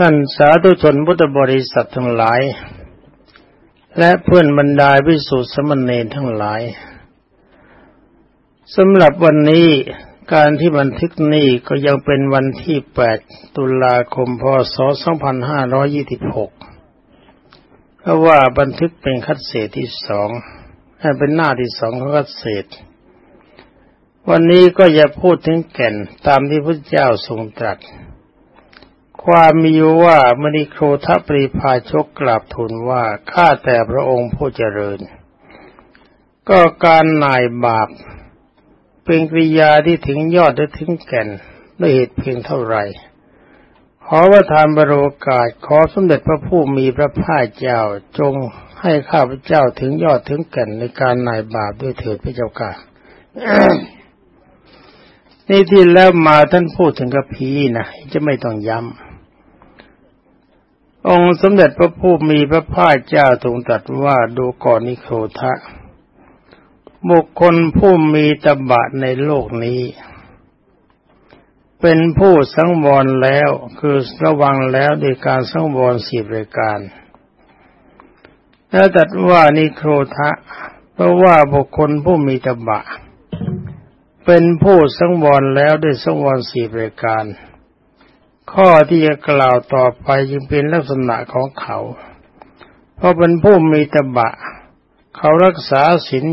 ท่านสาธุชนพุทธบริษัททั้งหลาย และเพื่อนบรรดาวิสุทธิสมณเณรทั้งหลายสำหรับวันนี้การที่บันทึกนี้ก็ยังเป็นวันที่ 8 ตุลาคม พศ 2526 เพราะว่าบันทึกเป็นคัดเศษที่สองเป็นหน้าที่สองของคัดเศษ วันนี้ก็จะพูดถึงแก่นตามที่พระเจ้าทรงตรัส ความมีว่ามณีโครทปริพาชกกราบทูลว่าข้าแต่พระองค์ผู้เจริญ ก็การนายบาปเป็นกริยาที่ถึงยอดและถึงแก่นด้วยเหตุเพียงเท่าไรขอว่าทานบรโอกาสขอสมเด็จพระผู้มีพระภาคเจ้าจงให้ข้าพเจ้าถึงยอดถึงแก่นในการนายบาปด้วยเถิดพระเจ้าค่ะนี่ที่แล้วมาท่านพูดถึงกระพีนะจะไม่ต้องย้ำ องค์สมเด็จพระผู้มีพระภาคเจ้าทรงตรัสว่าดูก่อนนิโครทะ บุคคลผู้มีตบะในโลกนี้ เป็นผู้สังวรแล้วคือระวังแล้วโดยการสังวรสี่รายการ แล้วตรัสว่านิโครทะ เพราะว่าบุคคลผู้มีตบะ เป็นผู้สังวรแล้วด้วยสังวรสี่รายการ ข้อที่จะกล่าวต่อไปจึงเป็นลักษณะของเขา เพราะเป็นผู้มีตบะ เขารักษาศีล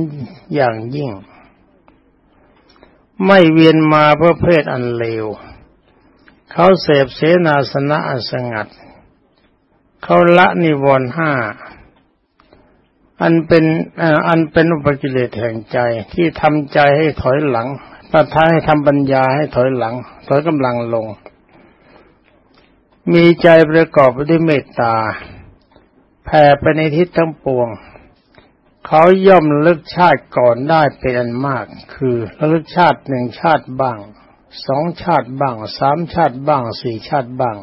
อย่างยิ่ง ไม่เวียนมาเพื่อเพศอันเลว เขาเสพเสนาสนะอันสงัด เขาละนิวรณ์ห้า อันเป็นอันเป็นอุปกิเลสแห่งใจที่ทำใจให้ถอยหลังประทายให้ทำปัญญาให้ถอยหลัง ถอยกำลังลง มีใจประกอบไปด้วยเมตตา แผ่ไปในทิศทั้งปวง เขาย่อมลึกชาติก่อนได้เป็นอันมาก คือระลึกชาติหนึ่งชาติบ้าง สองชาติบ้าง สามชาติบ้าง สี่ชาติบ้าง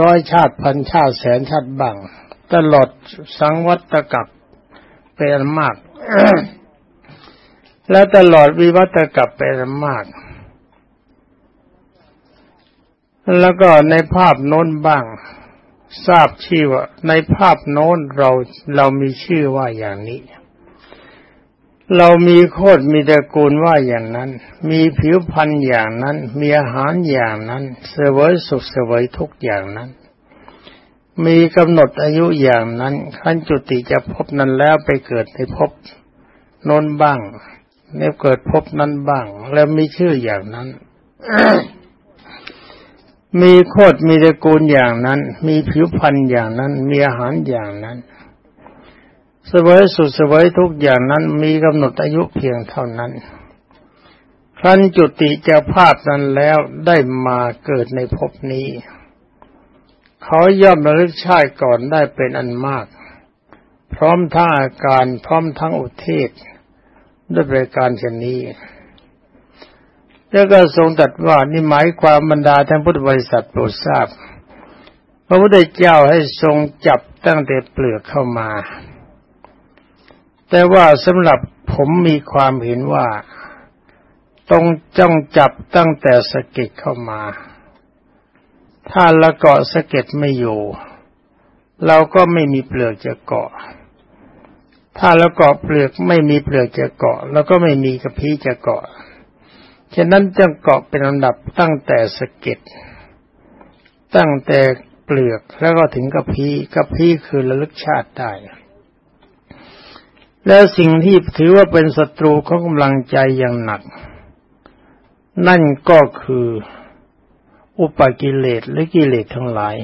ร้อยชาติพันชาติแสนชาติบ้าง ตลอดสังวัตกับเป็นอันมาก และตลอดวิวัตกับเป็นอันมาก แล้วก็ในภาพโน้นบ้าง ทราบชื่อว่าในภาพโน้นเราเรามีชื่อว่าอย่างนี้ เรามีโคตรมีตระกูลว่าอย่างนั้น มีผิวพรรณอย่างนั้น มีอาหารอย่างนั้นเสวยสุขเสวยทุกอย่างนั้น มีกำหนดอายุอย่างนั้นขั้นจุติจะพบนั้นแล้วไปเกิดในภพโน้นบ้างแล้วเกิดพบนั้นบ้าง แล้วมีชื่ออย่างนั้น มีโคตรมีตระกูลอย่างนั้น มีผิวพรรณอย่างนั้น มีอาหารอย่างนั้นสวยสุดสวยทุกอย่างนั้นมีกำหนดอายุเพียงเท่านั้น ครั้นจุติจะภาพนั้นแล้วได้มาเกิดในภพนี้ เขาย่อมระลึกชาติก่อนได้เป็นอันมาก พร้อมทั้งอาการพร้อมทั้งอุเทศ ด้วยประการชนนี้ แล้วก็ทรงตรัสว่านี่หมายความบรรดาท่านพุทธบริษัทโปรดทราบ พระพุทธเจ้าให้ทรงจับตั้งแต่เปลือกเข้ามา แต่ว่าสำหรับผมมีความเห็นว่า ต้องจ้องจับตั้งแต่สะเก็ดเข้ามา ถ้าละเกาะสะเก็ดไม่อยู่ เราก็ไม่มีเปลือกจะเกาะ ถ้าละเกาะเปลือกไม่มีเปลือกจะเกาะ แล้วก็ไม่มีกระพี้จะเกาะ ฉะนั้นจึงเกาะเป็นลำดับตั้งแต่สะเก็ดตั้งแต่เปลือกแล้วก็ถึงกระพี้กระพี้คือระลึกชาติได้ และสิ่งที่ถือว่าเป็นศัตรูของกำลังใจอย่างหนัก นั่นก็คืออุปกิเลสและกิเลสทั้งหลาย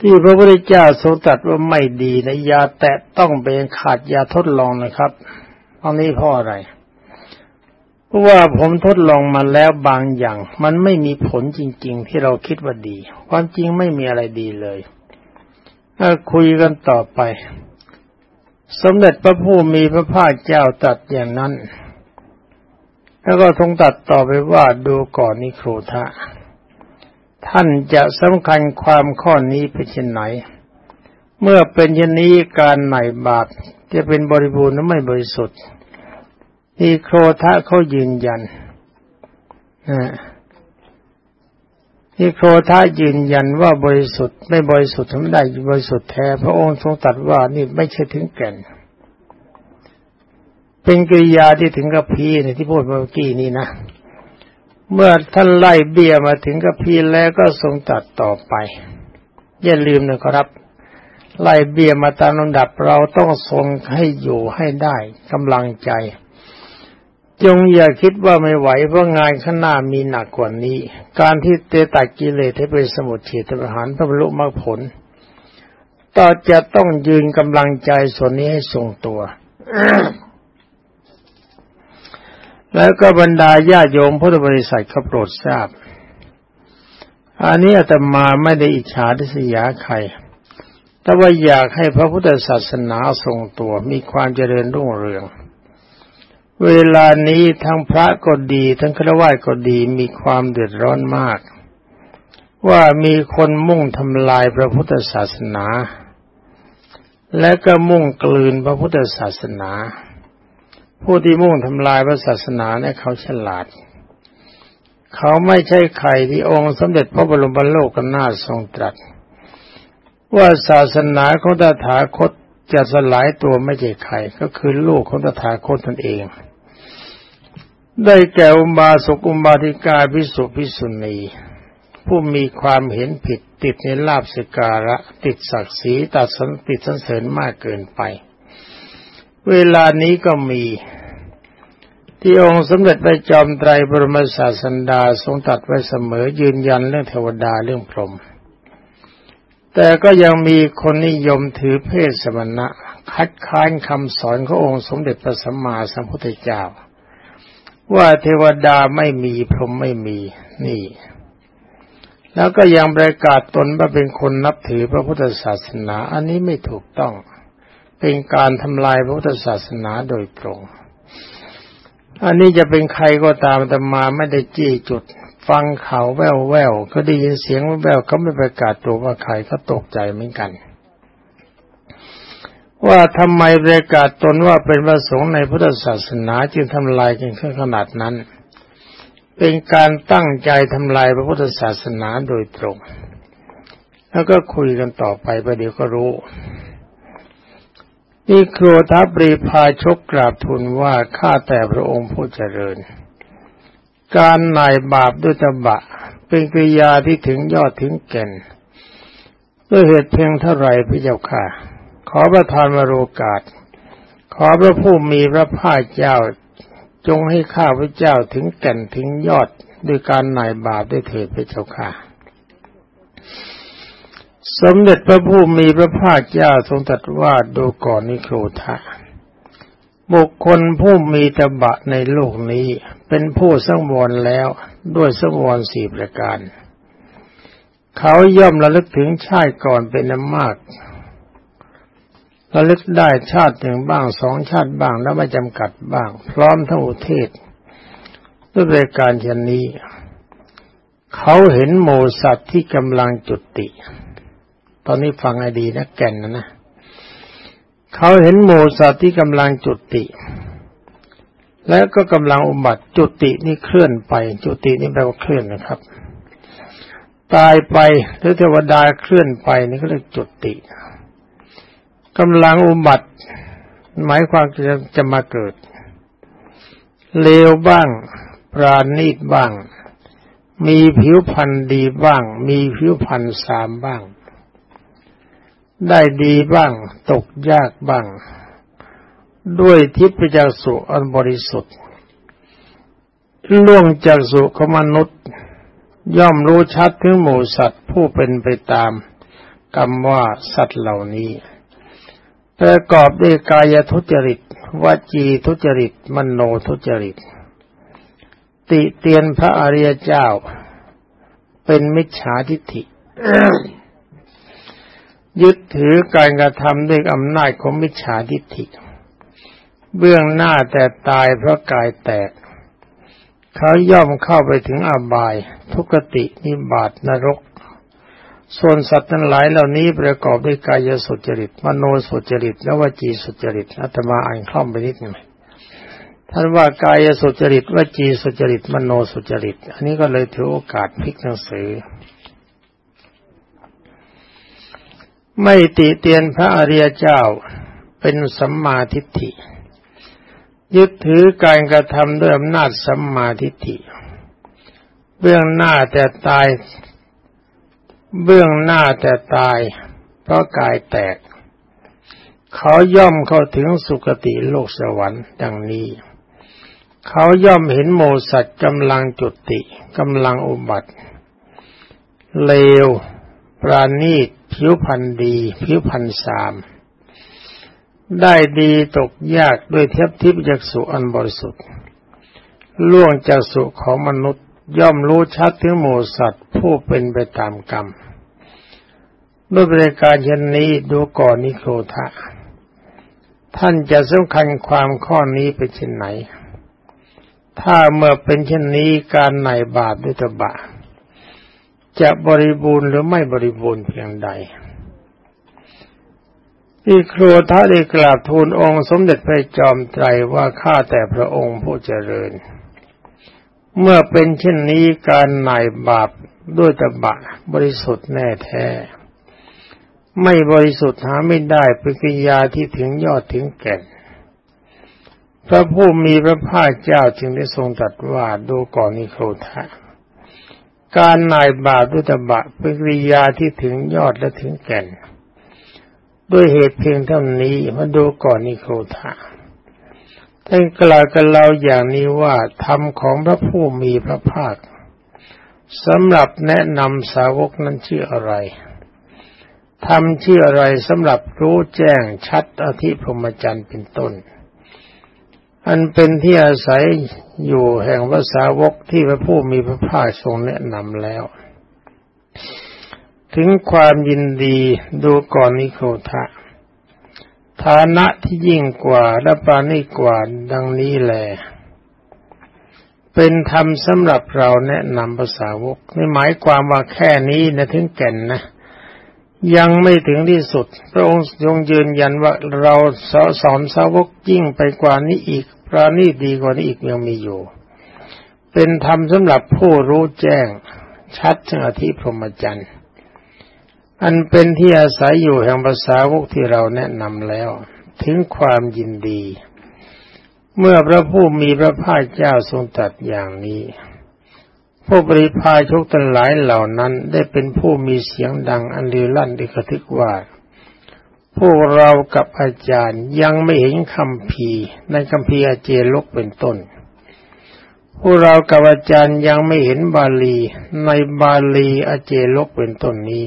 ที่พระพุทธเจ้าทรงตรัสว่าไม่ดีนะยาแตะต้องเป็นขาดยาทดลองนะครับตอนนี้เพราะอะไร ว่าผมทดลองมาแล้วบางอย่าง มันไม่มีผลจริง ๆ ที่เราคิดว่าดี ความจริงไม่มีอะไรดีเลยถ้าคุยกันต่อไป สมเด็จพระผู้มีพระภาคเจ้าตัดอย่างนั้น แล้วก็ทรงตัดต่อไปว่าดูก่อนนิโครธะท่านจะสำคัญความข้อนี้เป็นเช่นไหน เมื่อเป็นเช่นนี้การไหนบาปจะเป็นบริบูรณ์หรือไม่บริสุทธิ์ อีโครทะเขายืนยันนะนิโครธายืนยันว่าบริสุทธิ์ไม่บริสุทธิ์ทำไมได้บริสุทธิ์แท้พระองค์ทรงตรัสว่านี่ไม่ใช่ถึงแก่น เป็นกิริยาที่ถึงกับพีในที่พูดเมื่อกี้นี้นะเมื่อท่านไล่เบี้ยมาถึงกับพีแล้วก็ทรงตัดต่อไป อย่าลืมนะครับ ไล่เบี้ยมาตามลำดับเราต้องทรงให้อยู่ให้ได้กำลังใจ จงอย่าคิดว่าไม่ไหวเพราะงานข้างหน้ามีหนักกว่านี้ การที่เตตักกิเลสให้เป็นสมุทเฉทประหารพระบรรลุมรรคผล ต่อจะต้องยืนกำลังใจส่วนนี้ให้ทรงตัว แล้วก็บรรดาญาโยมพุทธบริษัทเขาโปรดทราบ อันนี้อาตมาไม่ได้อิจฉาทิษยาใคร แต่ว่าอยากให้พระพุทธศาสนาทรงตัวมีความเจริญรุ่งเรือง เวลานี้ทั้งพระก็ดี ทั้งฆราวาสก็ดีมีความเดือดร้อนมาก ว่ามีคนมุ่งทำลายพระพุทธศาสนา และก็มุ่งกลืนพระพุทธศาสนา ผู้ที่มุ่งทำลายพระศาสนาเนี่ยเขาฉลาด เขาไม่ใช่ใครที่องค์สมเด็จพระบรมโลกนาถทรงตรัส ว่าศาสนาของตถาคตจะสลายตัวไม่ใช่ใครก็คือลูกของตถาคตตนเอง ได้แก่อุบาสกอุบาติกาพิสุพิสุณีผู้มีความเห็นผิดติดในลาบสการะ ติดศักดิ์ศรีตัดสันติสันเสริญมากเกินไป เวลานี้ก็มี ที่องค์สมเด็จพระจอมไตรบรมศาสันดาทรงตัดไว้เสมอยืนยันเรื่องเทวดาเรื่องพรหมแต่ก็ยังมีคนนิยมถือเพศสมณะ คัดค้านคำสอนขององค์สมเด็จพระสัมมาสัมพุทธเจ้า ว่าเทวดาไม่มีพรหมไม่มีนี่ แล้วก็ยังประกาศตนว่าเป็นคนนับถือพระพุทธศาสนา อันนี้ไม่ถูกต้อง เป็นการทำลายพระพุทธศาสนาโดยตรง อันนี้จะเป็นใครก็ตามแต่มาไม่ได้จี้จุด ฟังเขาแววแววก็ได้ยินเสียงแววเขาไม่ประกาศตัวว่าใครก็ตกใจเหมือนกัน ว่าทำไมประกาศตนว่าเป็นพระสงฆ์ในพุทธศาสนาจึงทำลายกันขนาดนั้น เป็นการตั้งใจทำลายพระพุทธศาสนาโดยตรง แล้วก็คุยกันต่อไปประเดี๋ยวก็รู้นี่ครัวทัพรีพาชกกราบทูลว่าข้าแต่พระองค์ผู้เจริญ การนายบาปด้วยตบะ เป็นกิริยาที่ถึงยอดถึงแก่นด้วยเหตุเพียงเท่าไรพระเจ้าค่ะ ขอประทานวโรกาส ขอพระผู้มีพระภาคเจ้า จงให้ข้าพระเจ้าถึงแก่นถึงยอดด้วยการหน่ายบาปด้วยเถิดพระเจ้าค่ะ สมเด็จพระผู้มีพระภาคเจ้าทรงตรัสว่าดูก่อนนิโครธาบุคคลผู้มีตบะในโลกนี้ เป็นผู้สังวรแล้วด้วยสังวรสี่ประการ เขาย่อมระลึกถึงชาติก่อนเป็นน้ำมาก ระลึกได้ชาติหนึ่งบ้างสองชาติบ้างแล้วไม่จำกัดบ้าง พร้อมทั้งอุเทศด้วยรายการเช่นนี้ เขาเห็นโมสัตว์ที่กำลังจุติ ตอนนี้ฟังให้ดีนะแก่นนะนะเขาเห็นโมสัตว์ที่กำลังจุติ แล้วก็กำลังอุบัติจุตินี่เคลื่อนไป จุตินี่แปลว่าเคลื่อนนะครับ ตายไปหรือเทวดาเคลื่อนไปนี่ก็เรียกจุติ กำลังอุบัติ หมายความจะจะมาเกิด เลวบ้าง ปราณีตบ้าง มีผิวพรรณดีบ้าง มีผิวพรรณสามบ้าง ได้ดีบ้าง ตกยากบ้าง ด้วยทิพยจักสุอันบริสุทธิ์ล่วงจากสุของมนุษย์ ย่อมรู้ชัดถึงหมู่สัตว์ผู้เป็นไปตามกรรมว่าสัตว์เหล่านี้ ประกอบด้วยกายทุจริตวจีทุจริต มโนทุจริต ติเตียนพระอริยเจ้า เป็นมิจฉาทิฏฐิ ยึดถือการกระทำด้วยอำนาจของมิจฉาทิฏฐิ เบื้องหน้าแต่ตายเพราะกายแตก เขาย่อมเข้าไปถึงอบาย ทุกตินิบาตนรก ส่วนสัตว์ทั้งหลายเหล่านี้ประกอบด้วยกายสุจริต มโนสุจริต และวจีสุจริตอาตมาอ่านคล่อมไปนิดหนึ่งท่านว่ากายสุจริตวจีสุจริต มโนสุจริต อันนี้ก็เลยถือโอกาสพลิกหนังสือ ไม่ติเตียนพระอริยเจ้าเป็นสัมมาทิฏฐิ ยึดถือการกระทำด้วยอำนาจสัมมาทิฏฐิ เบื้องหน้าแต่ตาย เบื้องหน้าแต่ตาย เพราะกายแตก เขาย่อมเข้าถึงสุคติโลกสวรรค์ดังนี้ เขาย่อมเห็นโมสัตกำลังจุติกำลังอุบัติ เลว ปราณีต ผิวพันธ์ดี ผิวพันธ์สาม ได้ดีตกยากด้วยเทพทิพยักษุอันบริสุทธิ์ ล่วงจากสุของมนุษย์ ย่อมรู้ชัดถึงโมสัตว์ผู้เป็นไปตามกรรมด้วยบริการเช่นนี้ดูก่อนนิโครธะ ท่านจะสำคัญความข้อนี้เป็นเช่นไหน ถ้าเมื่อเป็นเช่นนี้การไหนบาปด้วยตบะ จะบริบูรณ์หรือไม่บริบูรณ์เพียงใดที่ครัวท้าได้กราบทูลองค์สมเด็จพระจอมไตรว่าข้าแต่พระองค์ผู้เจริญ เมื่อเป็นเช่นนี้การหน่ายบาปด้วยตบะบริสุทธิ์แน่แท้ ไม่บริสุทธิ์หาไม่ได้เป็นกิยาที่ถึงยอดถึงแก่น พระผู้มีพระภาคเจ้าจึงได้ทรงตรัสว่าดูก่อนนิโครธะการนายบาปด้วยตบะเป็นกิริยาที่ถึงยอดและถึงแก่น ด้วยเหตุเพียงเท่านี้มาดูก่อนนิโครธะ ท่านกล่าวกับเราอย่างนี้ว่าธรรมของพระผู้มีพระภาคสำหรับแนะนำสาวกนั้นชื่ออะไรทำชื่ออะไรสำหรับรู้แจ้งชัดอธิพรหมจรรย์เป็นต้น อันเป็นที่อาศัยอยู่แห่งภาษาวกที่พระผู้มีพระภาคทรงแนะนำแล้ว ถึงความยินดีดูก่อนนิโคทะ ฐานะที่ยิ่งกว่าและปานีกว่าดังนี้แลเป็นธรรมสำหรับเราแนะนำภาษาวกไม่หมายความว่าแค่นี้นะถึงแก่นนะ ยังไม่ถึงที่สุด พระองค์ทรงยืนยันว่าเราสอนสาวกยิ่งไปกว่านี้อีกปราณีดีกว่านี้อีกยังมีอยู่ เป็นธรรมสำหรับผู้รู้แจ้งชัดถึงอธิพรหมจรรย์ อันเป็นที่อาศัยอยู่แห่งภาษาวกที่เราแนะนำแล้ว ถึงความยินดี เมื่อพระผู้มีพระภาคเจ้าทรงตรัสอย่างนี้ผู้บริพายชกทั้งหลายเหล่านั้นได้เป็นผู้มีเสียงดังอันลือลั่นดิกทึกว่า พวกเรากับอาจารย์ยังไม่เห็นคำพีในคำพีอาเจลกเป็นต้น พวกเรากับอาจารย์ยังไม่เห็นบาลีในบาลีอาเจลกเป็นต้นนี้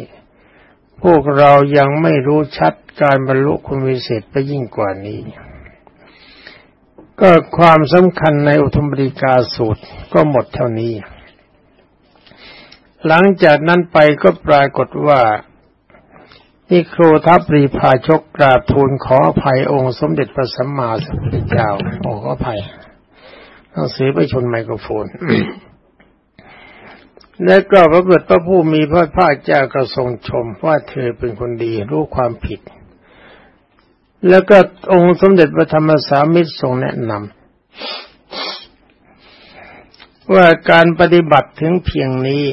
พวกเรายังไม่รู้ชัดการบรรลุคุณวิเศษไปยิ่งกว่านี้ ก็ความสำคัญในอุทมบริกาสูตรก็หมดเท่านี้ หลังจากนั้นไปก็ปรากฏว่านี่ครูทัพรีพาชกกราบทูลขออภัยองค์สมเด็จพระสัมมาสัมพุทธเจ้าขออภัยต้องซื้อไปชนไมโครโฟน และก็พระเบิดพระผู้มีพระภาคเจ้าก็ทรงชมว่าเธอเป็นคนดีรู้ความผิด แล้วก็องค์สมเด็จพระธรรมสามิตรทรงแนะนำว่าการปฏิบัติถึงเพียงนี้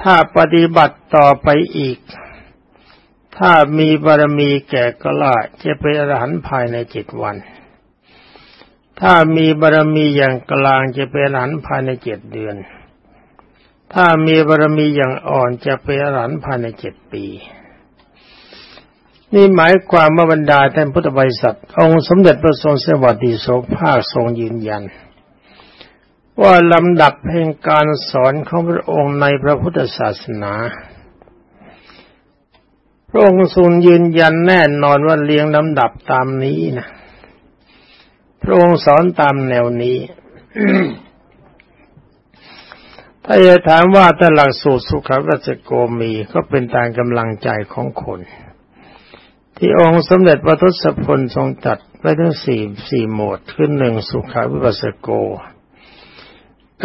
ถ้าปฏิบัติต่อไปอีก ถ้ามีบารมีแก่กล้าจะเป็นอรหันต์ภายในเจ็ดวัน ถ้ามีบารมีอย่างกลางจะเป็นอรหันต์ภายในเจ็ดเดือน ถ้ามีบารมีอย่างอ่อนจะเป็นอรหันต์ภายในเจ็ดปี นี่หมายความว่าบรรดาท่านพุทธบริษัทองค์สมเด็จพระทรงสวัสดิโสภาคทรงยืนยัน ว่าลำดับแห่งการสอนของพระองค์ในพระพุทธศาสนาพระองค์ทรงยืนยันแน่นอนว่าเรียงลำดับตามนี้นะพระองค์สอนตามแนวนี้ ถ้าจะถามว่าถ้าหลักสูตรสุขวัจโกมีก็เป็นตามกำลังใจของคน ที่องค์สมเด็จพระทศพลทรงตัดไว้ทั้งสี่สี่หมวดคือหนึ่งสุขวิปัสสโก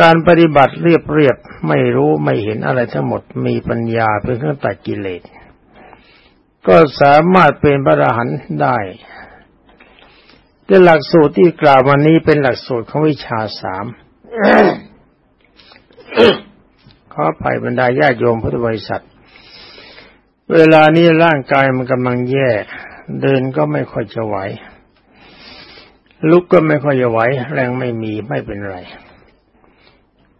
การปฏิบัติเรียบเรียบไม่รู้ไม่เห็นอะไรทั้งหมดมีปัญญาเป็นเครื่องตัดกิเลส ก็สามารถเป็นพระอรหันต์ได้ก็หลักสูตรที่กล่าวมานี้เป็นหลักสูตรของวิชาสาม ขอไปบรรดาญาโยมพุทธบริษัท เวลานี้ร่างกายมันกำลังแย่ เดินก็ไม่ค่อยจะไหว ลุกก็ไม่ค่อยจะไหว แรงไม่มีไม่เป็นไร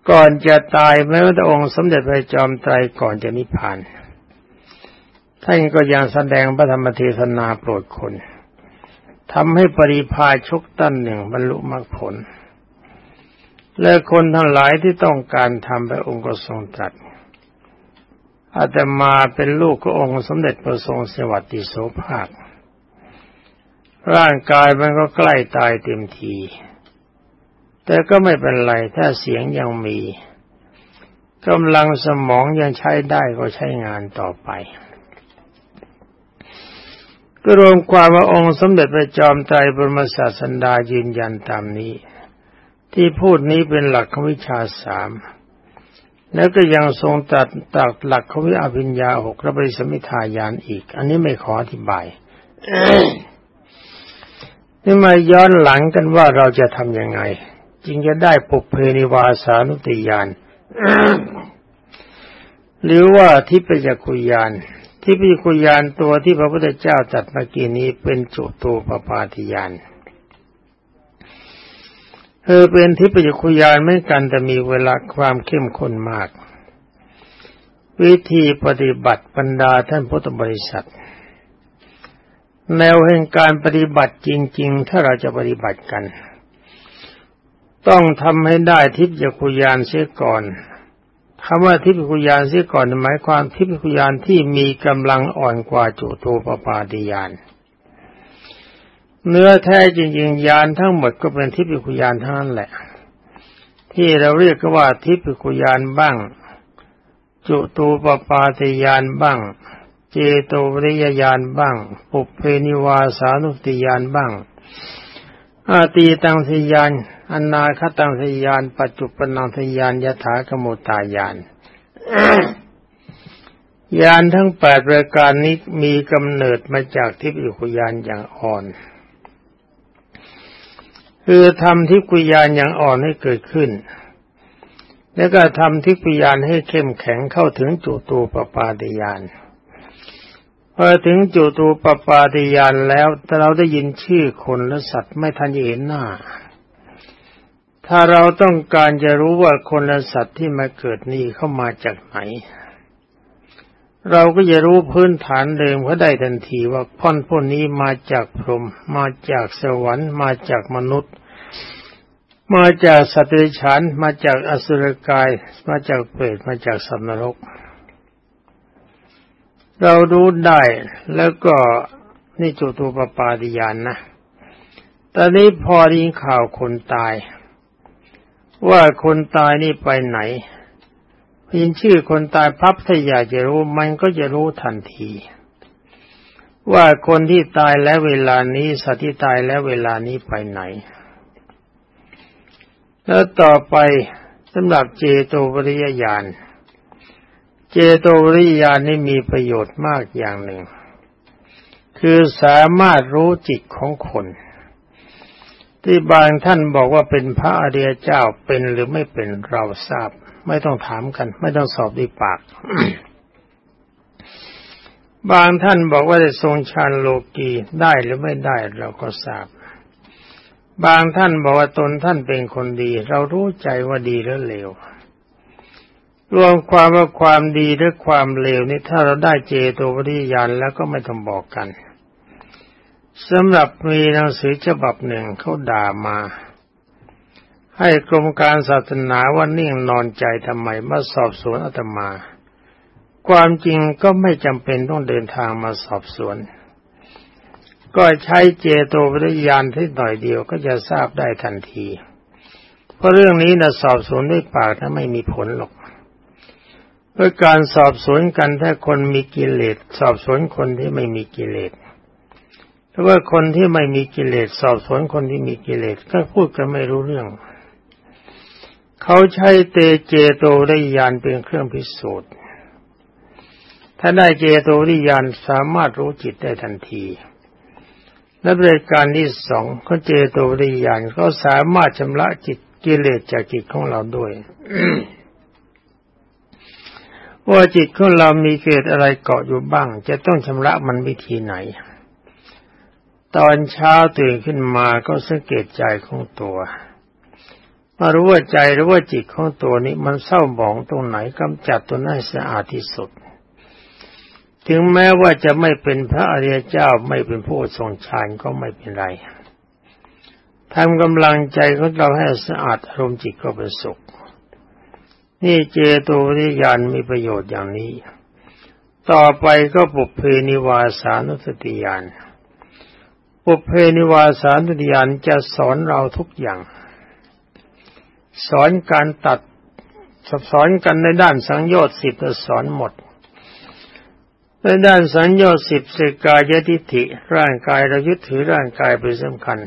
ก่อนจะตายแม้ว่าองค์สมเด็จพระจอมไตรก่อนจะนิพพานท่านก็ยังแสดงพระธรรมเทศนาโปรดคนทำให้ปริพาชกตั้นหนึ่งบรรลุมรรคผล และคนทั้งหลายที่ต้องการทำไปองค์ก็ทรงตรัสอาตมาเป็นลูกขององค์สมเด็จพระทรงสวัสดิโสภาค ร่างกายมันก็ใกล้ตายเต็มที แต่ก็ไม่เป็นไรถ้าเสียงยังมีกำลังสมองยังใช้ได้ก็ใช้งานต่อไป ก็รวมความว่าองค์สมเด็จพระจอมไตรบรมศาสดายืนยันตามนี้ ที่พูดนี้เป็นหลักของวิชาสามแล้วก็ยังทรงตัดตัดหลักของวิอภิญญาหกระบริสมิทายานอีก อันนี้ไม่ขออธิบายนี่มาย้อนหลังกันว่าเราจะทำยังไง จึงจะได้ปุเพนิวาสานุติยานหรือว่าทิพยคุยานที่พิคุยานตัวที่พระพุทธเจ้าจัดเมื่อกี้นี้เป็นจุตูปปาติยาน เธอเป็นทิพยคุยานไม่กันแต่มีเวลาความเข้มข้นมาก วิธีปฏิบัติบรรดาท่านพุทธบริษัท แนวแห่งการปฏิบัติจริง ๆ ถ้าเราจะปฏิบัติกัน ต้องทำให้ได้ทิพยคุยานเสียก่อนคำว่าทิพยคุยานเสียก่อนหมายความทิพยานที่มีกำลังอ่อนกว่าจุตูปปาติยาน เนื้อแท้จริงๆยานทั้งหมดก็เป็นทิพยคุยานทั้งนั้นแหละ ที่เราเรียกว่าทิพยคุยานบ้าง จุตูปปาติยานบ้าง เจโตวริยญาณบ้าง ปุเพนิวาสานุสติยานบ้าง อาตีตังสยานอนาคตังสยาน ปัจจุปนังสยานยถากโมตายานยานทั้งแปดปรายการนี้มีกำเนิดมาจากทิพยคุยานอย่างอ่อน คือทำทิพยานอย่างอ่อนให้เกิดขึ้น แล้วก็ทำทิพยานให้เข้มแข็งเข้าถึงจุตูปปาติยานพอถึงจุตูปปาติยานแล้วถ้าเราได้ยินชื่อคนและสัตว์ไม่ทันเห็นหน้า ถ้าเราต้องการจะรู้ว่าคนและสัตว์ที่มาเกิดนี้เข้ามาจากไหน เราก็จะรู้พื้นฐานเดิมเขาได้ทันทีว่าพ่อนพวกนี้มาจากพรหมมาจากสวรรค์ มาจากมนุษย์ มาจากสัตว์เดรัจฉานมาจากอสุรกาย มาจากเปรตมาจากสัมนรก เรารู้ได้แล้วก็นี่จุตูปปาติยานนะตอนนี้พอได้ข่าวคนตาย ว่าคนตายนี่ไปไหน ยินชื่อคนตายพับถ้าอยากจะรู้มันก็จะรู้ทันที ว่าคนที่ตายแล้วเวลานี้สัตว์ที่ตายแล้วเวลานี้ไปไหน แล้วต่อไปสำหรับเจโตวริยญาณเจโตวริยญาณนี่มีประโยชน์มากอย่างหนึ่ง คือสามารถรู้จิตของคน ที่บางท่านบอกว่าเป็นพระอริยเจ้าเป็นหรือไม่เป็นเราทราบ ไม่ต้องถามกัน ไม่ต้องสอบด้วยปาก บางท่านบอกว่าได้ทรงฌานโลกีได้หรือไม่ได้เราก็ทราบ บางท่านบอกว่าตนท่านเป็นคนดี เรารู้ใจว่าดีหรือเลวรวมความว่าความดีหรือความเลวนี่ถ้าเราได้เจโตปริยานแล้วก็ไม่ต้องบอกกันสำหรับมีหนังสือฉบับหนึ่งเขาด่ามา ให้กรมการศาสนาว่านิ่งนอนใจทำไมมาสอบสวนอาตมา ความจริงก็ไม่จำเป็นต้องเดินทางมาสอบสวน ก็ใช้เจโตวิญญาณที่หน่อยเดียวก็จะทราบได้ทันที เพราะเรื่องนี้นะสอบสวนด้วยปากถ้าไม่มีผลหรอกเพื่อการสอบสวนกันถ้าคนมีกิเลสสอบสวนคนที่ไม่มีกิเลสเพราะว่าคนที่ไม่มีกิเลสสอบสวนคนที่มีกิเลสก็พูดกันไม่รู้เรื่อง เขาใช้เตเจโตริยานเป็นเครื่องพิสูจน์ ถ้าได้เจโตริยานสามารถรู้จิตได้ทันทีและบริการที่สองเขาเจโตวิญญาณเขาสามารถชำระจิตกิเลสจากจิตของเราด้วยว่าจิตของเรามีเกิดอะไรเกาะอยู่บ้าง จะต้องชำระมันวิธีไหน ตอนเช้าตื่นขึ้นมาก็สังเกตใจของตัว มารู้ว่าใจหรือว่าจิตของตัวนี้มันเศร้าหมองตรงไหนกำจัดตัวนั้นสะอาดที่สุด ถึงแม้ว่าจะไม่เป็นพระอริยเจ้าไม่เป็นผู้ทรงฌานก็ไม่เป็นไรทำกำลังใจของเราให้สะอาดอารมณ์จิตก็เป็นสุข นี่เจโตวิญญาณมีประโยชน์อย่างนี้ ต่อไปก็ปุเพนิวาสานุสติญาณปุเพนิวาสานุสติญาณจะสอนเราทุกอย่าง สอนการตัดสอนกันในด้านสังโยชน์สิบสอนหมด ในด้านสังโยชน์สิบสิกายทิฏฐิ ร่างกายเรายึดถือร่างกายเป็นสำคัญ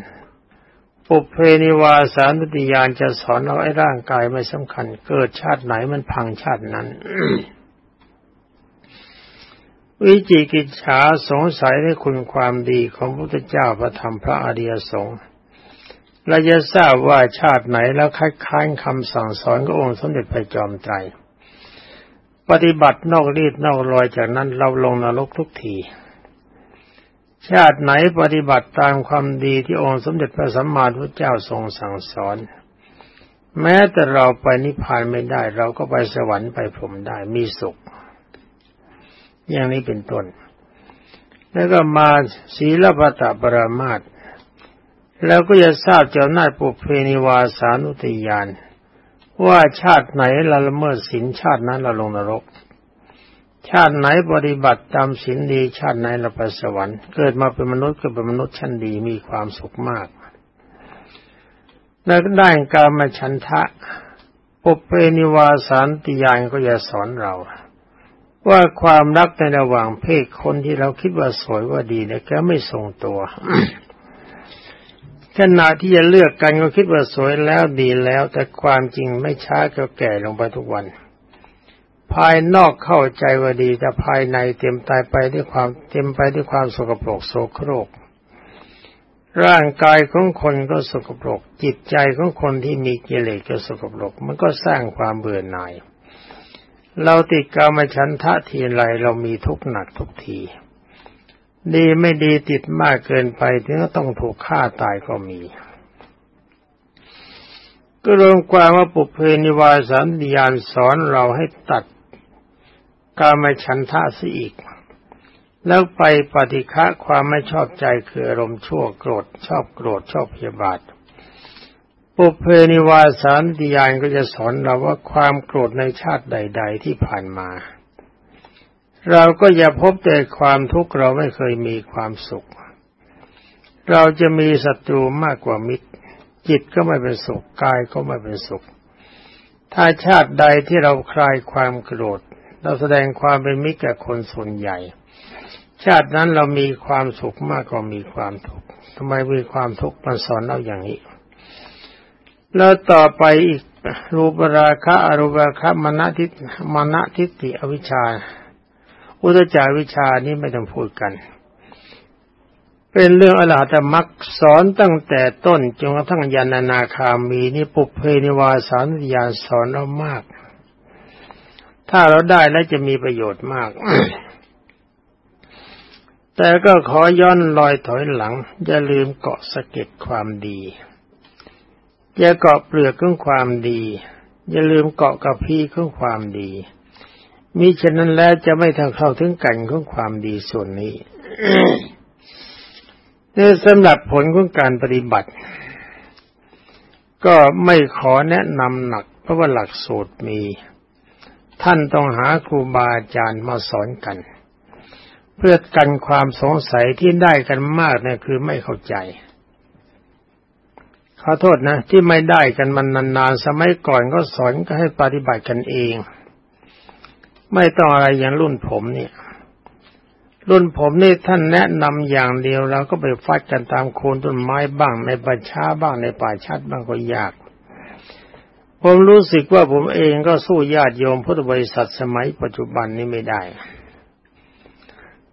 ปุเพนิวาสานุติยานจะสอนเราไอ้ร่างกายไม่สำคัญ เกิดชาติไหนมันพังชาตินั้น วิจิกิจฉาสงสัยในคุณความดีของพระพุทธเจ้าพระธรรมพระอริยสงฆ์ เราจะทราบว่าชาติไหนแล้วคัดค้านคำสั่งสอนขององค์สมเด็จพระจอมไตร ปฏิบัตินอกรีดนอกรอยจากนั้นเราลงนรกทุกที ชาติไหนปฏิบัติตามความดีที่องค์สมเด็จพระสัมมาสัมพุทธเจ้าทรงสั่งสอน แม้แต่เราไปนิพพานไม่ได้ เราก็ไปสวรรค์ไปพรหมได้มีสุข อย่างนี้เป็นต้น แล้วก็มาศีลปตะปรามาต แล้วก็จะทราบเจ้าหน้าปุเพนิวาสานุติยาน ว่าชาติไหนเราละเมิดศีลชาตินั้นเราลงนรก ชาติไหนปฏิบัติตามศีลดี ชาติไหนเราไปสวรรค์เกิดมาเป็นมนุษย์ก็เป็นมนุษย์ชั้นดีมีความสุขมากและได้การมาฉันทะปุเพนิวาสานติยานก็จะสอนเรา ว่าความรักในระหว่างเพศคนที่เราคิดว่าสวยว่าดีเนี่ยแกไม่ทรงตัว ขณะที่จะเลือกกันก็คิดว่าสวยแล้วดีแล้ว แต่ความจริงไม่ช้าก็แก่ลงไปทุกวัน ภายนอกเข้าใจว่าดีแต่ภายในเต็มตายไปด้วยความเต็มไปด้วยความสกปรกโสโครก ร่างกายของคนก็สกปรก จิตใจของคนที่มีกิเลสก็สกปรก มันก็สร้างความเบื่อหน่าย เราติดกามฉันทะทีไรเรามีทุกข์หนักทุกที ดีไม่ดีติดมากเกินไปถึงต้องถูกฆ่าตายก็มี ก็รวมความว่าปุเพนิวาสันญาณสอนเราให้ตัดกามฉันทะสิอีก แล้วไปปฏิฆะความไม่ชอบใจคืออารมณ์ชั่วโกรธ ชอบโกรธชอบพยาบาทปุเพนิวาสานติยานก็จะสอนเราว่าความโกรธในชาติใด ๆ ที่ผ่านมา เราก็อย่าพบแต่ความทุกข์เราไม่เคยมีความสุข เราจะมีศัตรูมากกว่ามิตร จิตก็ไม่เป็นสุขกายก็ไม่เป็นสุข ถ้าชาติใดที่เราคลายความโกรธ เราแสดงความเป็นมิตรกับคนส่วนใหญ่ ชาตินั้นเรามีความสุขมากกว่ามีความทุกข์ทำไมมีความทุกข์มันสอนเราอย่างนี้ แล้วต่อไปอีกรูปราคะอรูปราคะมณทิมณทิฏฐิอวิชชา อุตจาวิชานี้ไม่ต้องพูดกัน เป็นเรื่องอรหัตมรรคสอนตั้งแต่ต้นจนกระทั่งยานานาคามีนี่ปุเพนิวาสานุญาสอนเรามาก ถ้าเราได้แล้วจะมีประโยชน์มาก แต่ก็ขอย้อนลอยถอยหลัง อย่าลืมเกาะสะเก็ดความดีอย่าเกาะเปลือกของความดี อย่าลืมเกาะกระพี้ของความดี มิฉะนั้นแล้วจะไม่ทางเข้าถึงกันของความดีส่วนนี้นี่สำหรับผลของการปฏิบัติ ก็ไม่ขอแนะนำหนัก เพราะว่าหลักสูตรมี ท่านต้องหาครูบาอาจารย์มาสอนกัน เพื่อกันความสงสัยที่ได้กันมากเนี่ยคือไม่เข้าใจขอโทษนะ ที่ไม่ได้กันมันนานๆสมัยก่อนก็สอนก็ให้ปฏิบัติกันเอง ไม่ต้องอะไรอย่างรุ่นผมเนี่ย รุ่นผมนี่ท่านแนะนำอย่างเดียวเราก็ไปฟัดกันตามโคนต้นไม้บ้างในป่าช้าบ้างในป่าชัดบ้างก็ยาก ผมรู้สึกว่าผมเองก็สู้ญาติโยมพุทธบริษัทสมัยปัจจุบันนี้ไม่ได้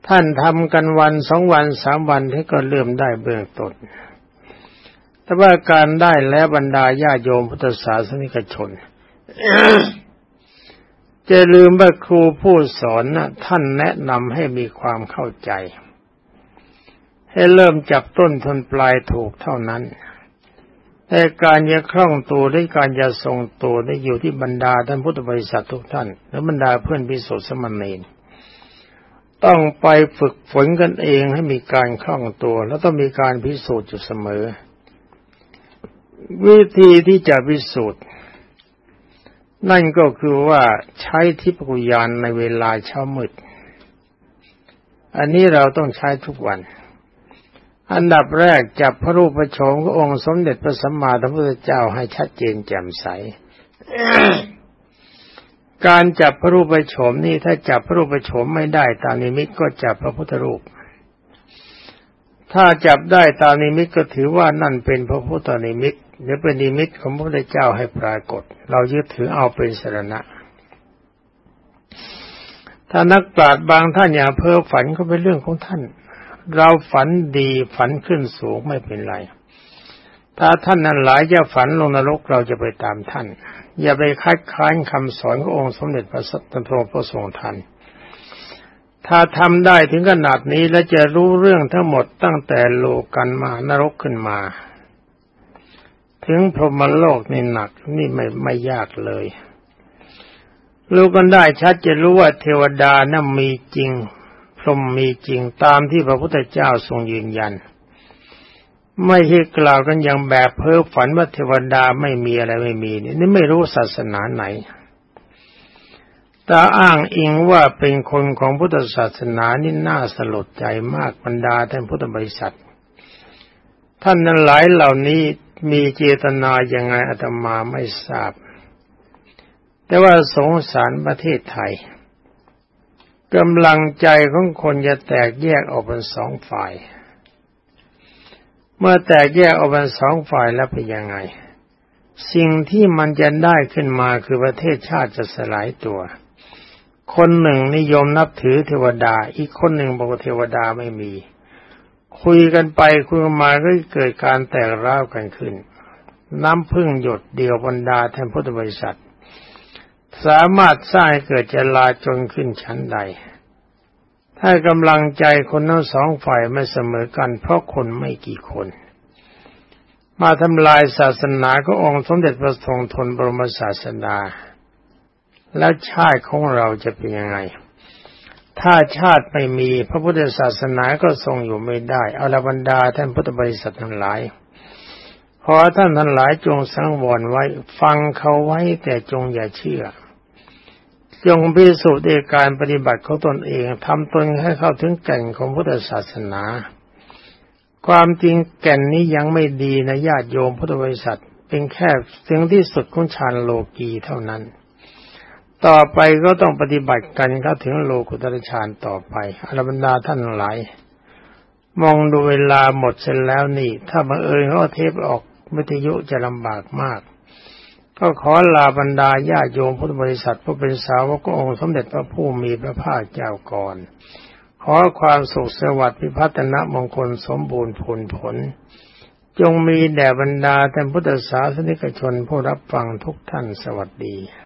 ท่านทำกันวันสองวันสามวันที่ก็เริ่มได้เบื้องต้นแต่ว่าการได้แล้วบรรดาญาโยมพุทธศาสนิกชน จะลืมว่าครูผู้สอนนะท่านแนะนำให้มีความเข้าใจ ให้เริ่มจับต้นทนปลายถูกเท่านั้น แต่การจะคล่องตัวได้การจะทรงตัวได้อยู่ที่บรรดาท่านพุทธบริษัททุกท่าน และบรรดาเพื่อนพิสุทธิสมณีนต้องไปฝึกฝนกันเองให้มีการคล่องตัว แล้วต้องมีการพิสูจน์อยู่เสมอ วิธีที่จะพิสูจน์ นั่นก็คือว่าใช้ทิพยญาณในเวลาเช้ามืด อันนี้เราต้องใช้ทุกวัน อันดับแรกจับพระรูปประชมขององค์สมเด็จพระสัมมาสัมพุทธเจ้าให้ชัดเจนแจ่มใส การจับพระรูปประชมนี่ถ้าจับพระรูปประชมไม่ได้ตามนิมิตก็จับพระพุทธรูป ถ้าจับได้ตามนิมิตก็ถือว่านั่นเป็นพระพุทธนิมิต หรือเป็นนิมิตของพระพุทธเจ้าให้ปรากฏ เรายึดถือเอาเป็นสรณะ ถ้านักปราชญ์บางท่านอย่าเพ้อฝันก็เป็นเรื่องของท่าน เราฝันดีฝันขึ้นสูงไม่เป็นไร ถ้าท่านนั้นหลายจะฝันลงนรกเราจะไปตามท่าน อย่าไปคัดค้านคำสอนขององค์สมเด็จพระสัตตพระทรงทันถ้าทำได้ถึงขนาดนี้และจะรู้เรื่องทั้งหมดตั้งแต่โลกันมานรกขึ้นมา ถึงพรหมโลกนี่หนักนี่ไม่ไม่ยากเลยรู้กันได้ชัดจะรู้ว่าเทวดานั้นมีจริง พรหมมีจริงตามที่พระพุทธเจ้าทรงยืนยัน ไม่ใช่กล่าวกันอย่างแบบเพ้อฝันว่าเทวดาไม่มีอะไรไม่มีนี่ไม่รู้ศาสนาไหนตาอ้างอิงว่าเป็นคนของพุทธศาสนานี่น่าสลดใจมากบรรดาท่านพุทธบริษัท ท่านนั้นหลายเหล่านี้ มีเจตนาอย่างไงอาตมาไม่ทราบ แต่ว่าสงสารประเทศไทยกำลังใจของคนจะแตกแยกออกเป็นสองฝ่าย เมื่อแตกแยกออกเป็นสองฝ่ายแล้วเป็นยังไง สิ่งที่มันจะได้ขึ้นมาคือประเทศชาติจะสลายตัว คนหนึ่งนิยมนับถือเทวดา อีกคนหนึ่งบอกเทวดาไม่มี คุยกันไปคุยกันมาก็เกิดการแตกร้าวกันขึ้น น้ำพึ่งหยดเดียวบรรดาแทนพุทธบริษัท สามารถสร้างให้เกิดจลาจนขึ้นชั้นใด ถ้ากำลังใจคนทั้งสองฝ่ายไม่เสมอกัน เพราะคนไม่กี่คน มาทำลายศาสนาขององค์สมเด็จพระทรงทนบรมศาสดา แล้วชาติของเราจะเป็นยังไง ถ้าชาติไม่มีพระพุทธศาสนาก็ทรงอยู่ไม่ได้เอรบรรดาท่านพุทธบริษัททั้งหลายขอท่านทั้งหลายจงสังวรไว้ ฟังเขาไว้แต่จงอย่าเชื่อ จงพิสูจน์ในการปฏิบัติของตนเองทำตนให้เข้าถึงแก่นของพุทธศาสนา ความจริงแก่นนี้ยังไม่ดีนะญาติโยมพุทธบริษัท เป็นแค่ถึงที่สุดของฌานโลกีเท่านั้น ต่อไปก็ต้องปฏิบัติกันเข้าถึงโลกุตรฌานต่อไปอรบรรดาท่านหลาย มองดูเวลาหมดเสร็จแล้วนี่ ถ้าบังเอิญเขาเทปออกวิทยุจะลำบากมาก ก็ขอลาบรรดาญาโยมพุทธบริษัทผู้เป็นสาวกองค์สมเด็จพระผู้มีพระภาคเจ้าก่อน ขอความสุขสวัสดิ์พิพัฒนมงคลสมบูรณ์ผลผล จงมีแด่บรรดาท่านพุทธศาสนิกชนผู้รับฟังทุกท่านสวัสดี